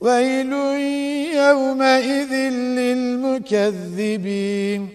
ويل يومئذ للمكذبين